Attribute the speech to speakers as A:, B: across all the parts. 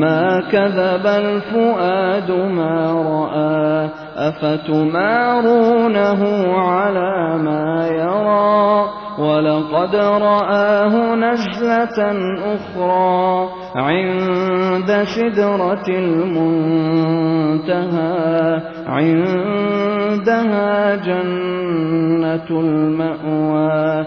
A: ما كذب الفؤاد ما رأى أفتمارونه على ما يرى؟ ولقد رآه نزلة أخرى عند سدرة المنتهى عندها جنة المأوى.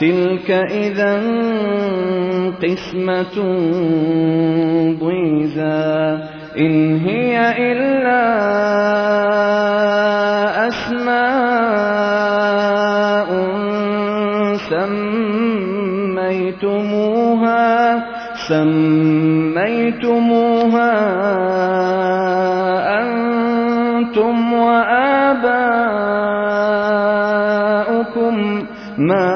A: تلك إذا قسمة ضيزى إن هي إلا أسماء سميتموها سميتموها أنتم وآباؤكم ما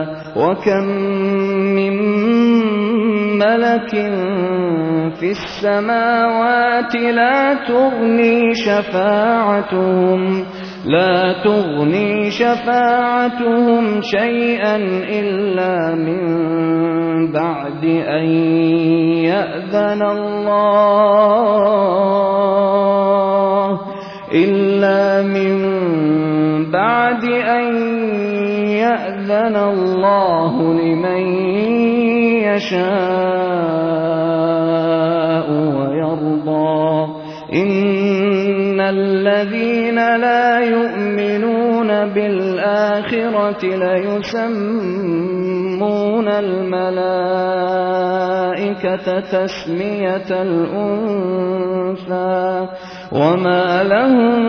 A: وكم من ملك في السماوات لا تغني شفاعتهم لا تغني شفاعتهم شيئا إلا من بعد أن يأذن الله إلا من بعد أن يأذن الله لمن يشاء ويرضى. إن الذين لا يؤمنون بالآخرة ليسمون الملائكة تسمية الأنثى وما لهم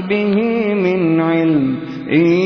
A: به من علم. إن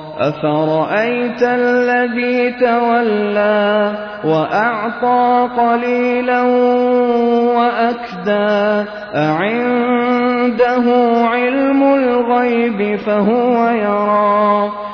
A: أَفَرَأَيْتَ الَّذِي تَوَلَّى وَأَعْطَىٰ قَلِيلًا وَأَكْدَىٰ أَعِندَهُ عِلْمُ الْغَيْبِ فَهُوَ يَرَىٰ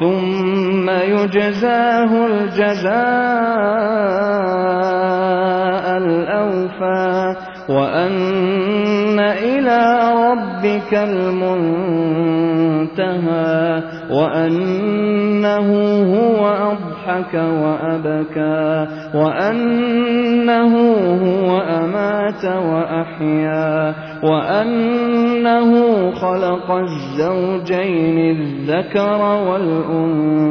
A: ثُمَّ يُجْزَاهُ الْجَزَاءَ الْأَوْفَىٰ وَأَنَّ إِلَىٰ رَبِّكَ الْمُنتَهَىٰ وَأَنَّهُ هُوَ أَضْحَكَ وَأَبْكَىٰ وَأَنَّهُ هُوَ أَمَاتَ وَأَحْيَا وَأَنَّهُ خَلَقَ الزَّوْجَيْنِ الذَّكَرَ وَالْأُنثَىٰ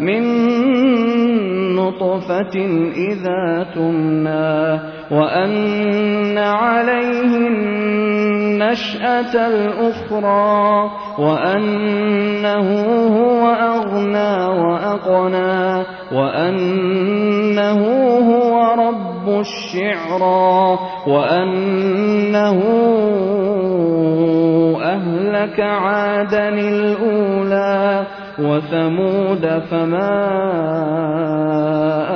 A: مِن نُّطْفَةٍ إِذَا تُمْنَىٰ وَأَنَّ عَلَيْهِ النَّشْأَةَ الْأُخْرَىٰ وَأَنَّهُ هُوَ أَغْنَىٰ وَأَقْنَىٰ وَأَنَّهُ هُوَ رَبُّ الشِّعْرَىٰ وَأَنَّهُ أَهْلَكَ عَادًا الْأُولَىٰ وَثَمُودَ فَمَا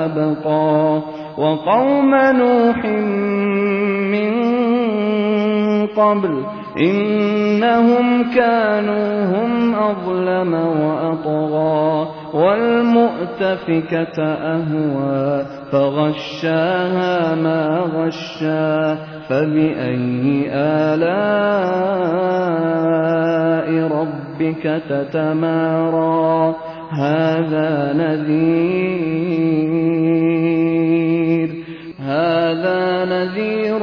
A: أَبْقَىٰ وَقَوْمَ نُوحٍ قَبْلُ إِنَّهُمْ كَانُوا هُمْ أَظْلَمَ وَأَطْغَىٰ وَالْمُؤْتَفِكَةَ أَهْوَىٰ فَغَشَّاهَا مَا غَشَّىٰ فَبِأَيِّ آلَاءِ رَبِّكَ تَتَمَارَىٰ هَٰذَا نَذِيرٌ هَٰذَا نَذِيرٌ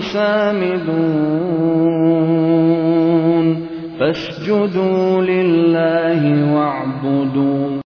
A: سَامِدُونَ. فَاسْجُدُوا لِلَّهِ وَاعْبُدُوا.